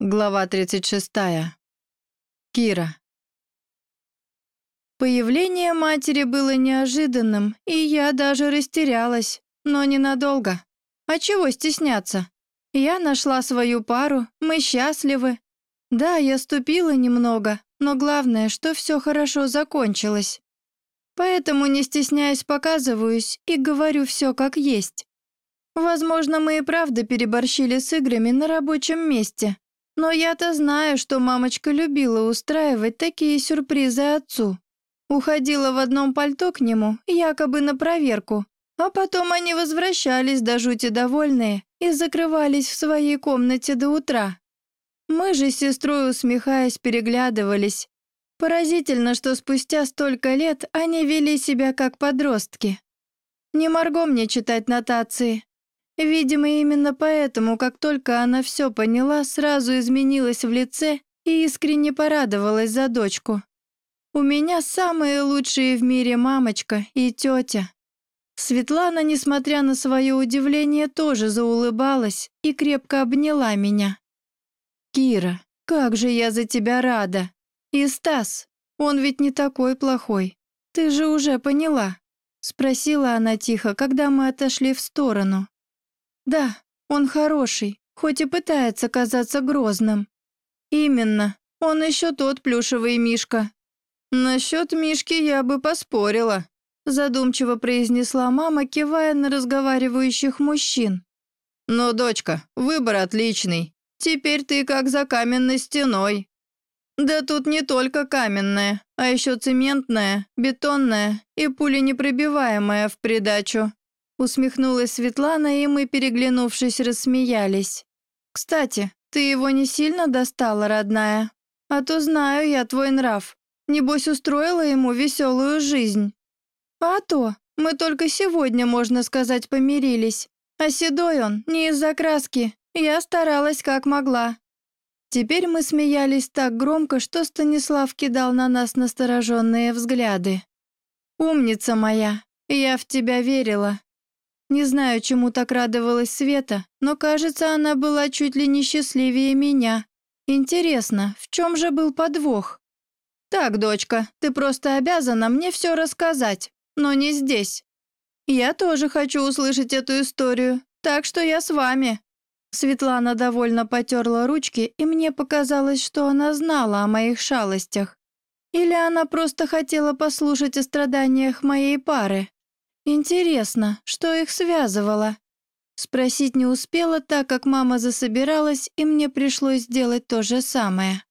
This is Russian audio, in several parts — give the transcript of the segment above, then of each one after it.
Глава 36. Кира. Появление матери было неожиданным, и я даже растерялась, но ненадолго. А чего стесняться? Я нашла свою пару, мы счастливы. Да, я ступила немного, но главное, что все хорошо закончилось. Поэтому, не стесняясь, показываюсь и говорю все как есть. Возможно, мы и правда переборщили с играми на рабочем месте, но я-то знаю, что мамочка любила устраивать такие сюрпризы отцу. Уходила в одном пальто к нему, якобы на проверку, а потом они возвращались до жути довольные и закрывались в своей комнате до утра. Мы же с сестрой, усмехаясь, переглядывались. Поразительно, что спустя столько лет они вели себя как подростки. Не моргом мне читать нотации, Видимо, именно поэтому, как только она все поняла, сразу изменилась в лице и искренне порадовалась за дочку. У меня самые лучшие в мире мамочка и тетя. Светлана, несмотря на свое удивление, тоже заулыбалась и крепко обняла меня. «Кира, как же я за тебя рада! И Стас, он ведь не такой плохой. Ты же уже поняла?» Спросила она тихо, когда мы отошли в сторону. Да, он хороший, хоть и пытается казаться грозным. Именно, он еще тот плюшевый мишка. Насчет мишки я бы поспорила, задумчиво произнесла мама, кивая на разговаривающих мужчин. Но, дочка, выбор отличный. Теперь ты как за каменной стеной. Да тут не только каменная, а еще цементная, бетонная и пуленепробиваемая в придачу. Усмехнулась Светлана, и мы, переглянувшись, рассмеялись. «Кстати, ты его не сильно достала, родная? А то знаю я твой нрав. Небось, устроила ему веселую жизнь». «А то, мы только сегодня, можно сказать, помирились. А седой он не из-за краски. Я старалась как могла». Теперь мы смеялись так громко, что Станислав кидал на нас настороженные взгляды. «Умница моя, я в тебя верила, не знаю, чему так радовалась Света, но, кажется, она была чуть ли не счастливее меня. Интересно, в чем же был подвох? «Так, дочка, ты просто обязана мне все рассказать, но не здесь. Я тоже хочу услышать эту историю, так что я с вами». Светлана довольно потерла ручки, и мне показалось, что она знала о моих шалостях. Или она просто хотела послушать о страданиях моей пары. Интересно, что их связывало? Спросить не успела, так как мама засобиралась, и мне пришлось сделать то же самое.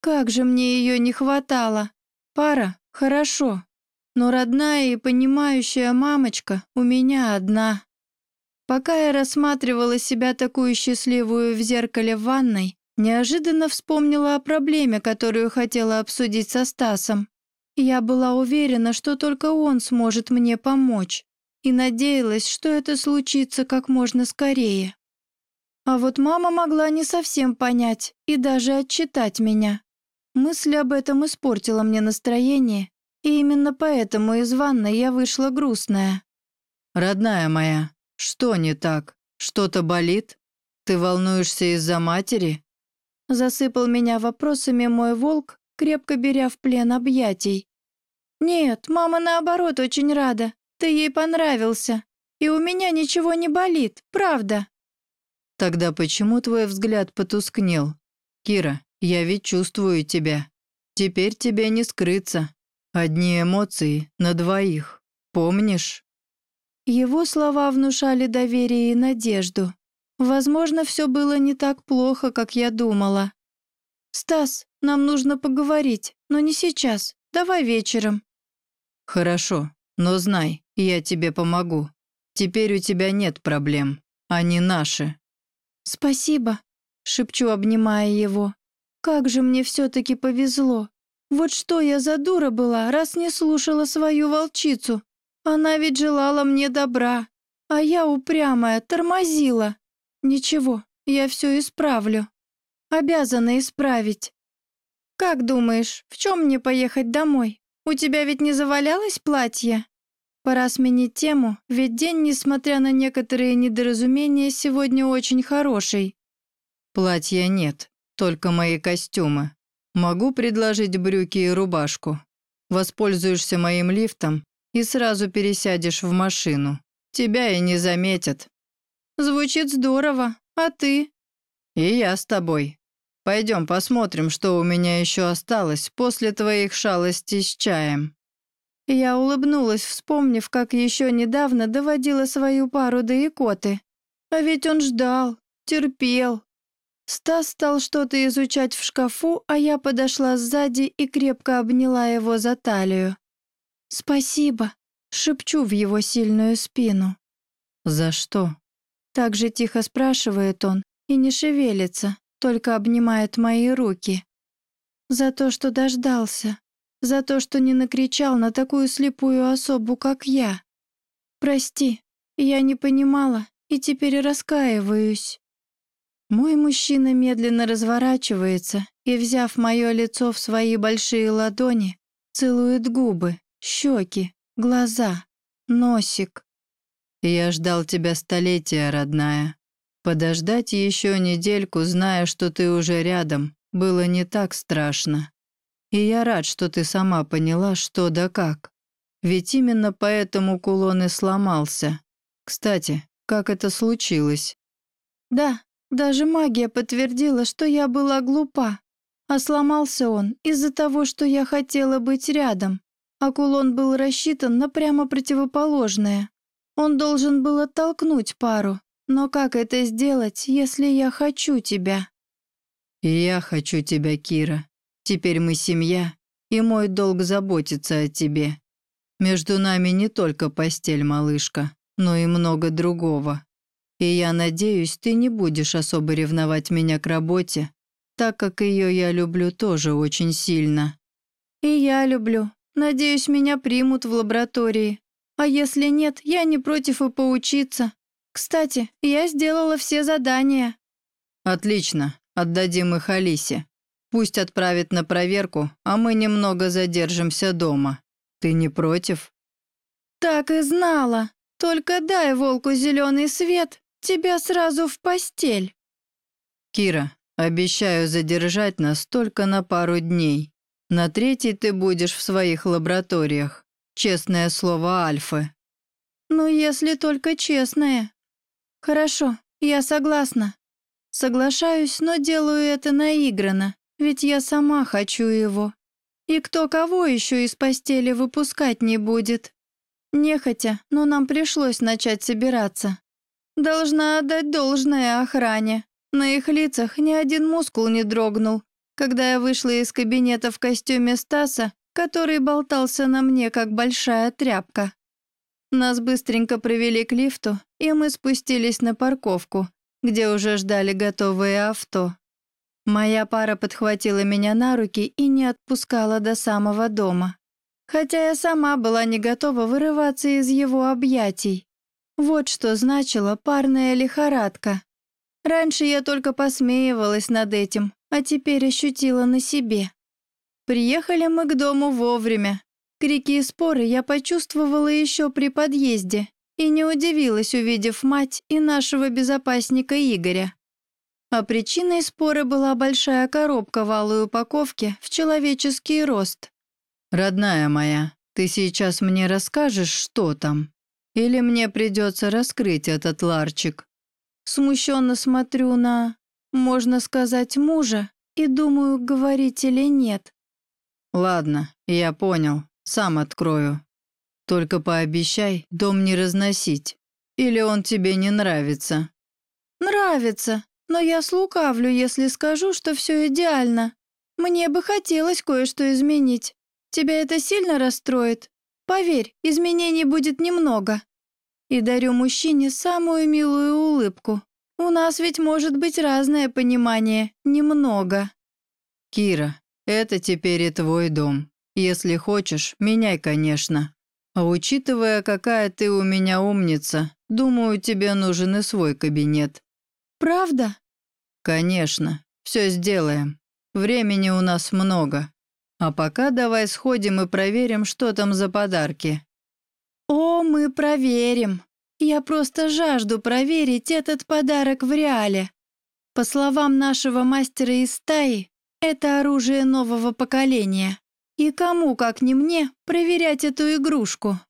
Как же мне ее не хватало. Пара — хорошо, но родная и понимающая мамочка у меня одна. Пока я рассматривала себя такую счастливую в зеркале в ванной, неожиданно вспомнила о проблеме, которую хотела обсудить со Стасом. Я была уверена, что только он сможет мне помочь, и надеялась, что это случится как можно скорее. А вот мама могла не совсем понять и даже отчитать меня. Мысль об этом испортила мне настроение, и именно поэтому из ванной я вышла грустная. «Родная моя, что не так? Что-то болит? Ты волнуешься из-за матери?» Засыпал меня вопросами мой волк, крепко беря в плен объятий. «Нет, мама наоборот очень рада. Ты ей понравился. И у меня ничего не болит, правда». «Тогда почему твой взгляд потускнел? Кира, я ведь чувствую тебя. Теперь тебе не скрыться. Одни эмоции на двоих. Помнишь?» Его слова внушали доверие и надежду. Возможно, все было не так плохо, как я думала. «Стас, нам нужно поговорить, но не сейчас. Давай вечером». «Хорошо, но знай, я тебе помогу. Теперь у тебя нет проблем. Они наши». «Спасибо», — шепчу, обнимая его. «Как же мне все-таки повезло. Вот что я за дура была, раз не слушала свою волчицу. Она ведь желала мне добра, а я упрямая, тормозила. Ничего, я все исправлю. Обязана исправить. Как думаешь, в чем мне поехать домой?» «У тебя ведь не завалялось платье?» Пора сменить тему, ведь день, несмотря на некоторые недоразумения, сегодня очень хороший. Платья нет. только мои костюмы. Могу предложить брюки и рубашку. Воспользуешься моим лифтом и сразу пересядешь в машину. Тебя и не заметят. Звучит здорово. А ты? И я с тобой. Пойдем посмотрим, что у меня еще осталось после твоих шалостей с чаем. Я улыбнулась, вспомнив, как еще недавно доводила свою пару до икоты. А ведь он ждал, терпел. Стас стал что-то изучать в шкафу, а я подошла сзади и крепко обняла его за талию. «Спасибо», — шепчу в его сильную спину. «За что?» Так же тихо спрашивает он и не шевелится, только обнимает мои руки. «За то, что дождался, за то, что не накричал на такую слепую особу, как я. Прости, я не понимала и теперь раскаиваюсь». Мой мужчина медленно разворачивается и, взяв мое лицо в свои большие ладони, целует губы, щеки, глаза, носик. «Я ждал тебя столетия, родная. Подождать еще недельку, зная, что ты уже рядом, было не так страшно. И я рад, что ты сама поняла, что да как. Ведь именно поэтому кулон и сломался. Кстати, как это случилось?» «Да, даже магия подтвердила, что я была глупа. А сломался он из-за того, что я хотела быть рядом, а кулон был рассчитан на прямо противоположное. Он должен был оттолкнуть пару. Но как это сделать, если я хочу тебя?» «И я хочу тебя, Кира. Теперь мы семья, и мой долг заботиться о тебе. Между нами не только постель, малышка, но и много другого. И я надеюсь, ты не будешь особо ревновать меня к работе, так как ее я люблю тоже очень сильно». «И я люблю. Надеюсь, меня примут в лаборатории. А если нет, я не против и поучиться. Кстати, я сделала все задания». «Отлично. Отдадим их Алисе. Пусть отправит на проверку, а мы немного задержимся дома. Ты не против?» «Так и знала. Только дай волку зеленый свет, тебя сразу в постель». «Кира, обещаю задержать нас только на пару дней. На третий ты будешь в своих лабораториях. Честное слово Альфы». «Ну, если только честное». «Хорошо, я согласна. Соглашаюсь, но делаю это наигранно, ведь я сама хочу его. И кто кого еще из постели выпускать не будет. Нехотя, но нам пришлось начать собираться. Должна отдать должное охране. На их лицах ни один мускул не дрогнул, когда я вышла из кабинета в костюме Стаса, который болтался на мне, как большая тряпка. Нас быстренько провели к лифту, и мы спустились на парковку, где уже ждали готовые авто. Моя пара подхватила меня на руки и не отпускала до самого дома. Хотя я сама была не готова вырываться из его объятий. Вот что значила парная лихорадка. Раньше я только посмеивалась над этим, а теперь ощутила на себе. Приехали мы к дому вовремя, Крики и споры я почувствовала еще при подъезде и не удивилась, увидев мать и нашего безопасника Игоря. А причиной спора была большая коробка в алой упаковке в человеческий рост. «Родная моя, ты сейчас мне расскажешь, что там? Или мне придется раскрыть этот ларчик?» Смущенно смотрю на, можно сказать, мужа и думаю, говорить или нет. «Ладно, я понял. Сам открою. Только пообещай дом не разносить. Или он тебе не нравится?» «Нравится, но я слукавлю, если скажу, что все идеально. Мне бы хотелось кое-что изменить. Тебя это сильно расстроит? Поверь, изменений будет немного». И дарю мужчине самую милую улыбку. У нас ведь может быть разное понимание, немного. «Кира, это теперь и твой дом. Если хочешь, меняй, конечно. А учитывая, какая ты у меня умница, думаю, тебе нужен и свой кабинет». «Правда?» «Конечно. Все сделаем. Времени у нас много. А пока давай сходим и проверим, что там за подарки». «О, мы проверим. Я просто жажду проверить этот подарок в реале. По словам нашего мастера из стаи, это оружие нового поколения. И кому, как не мне, проверять эту игрушку?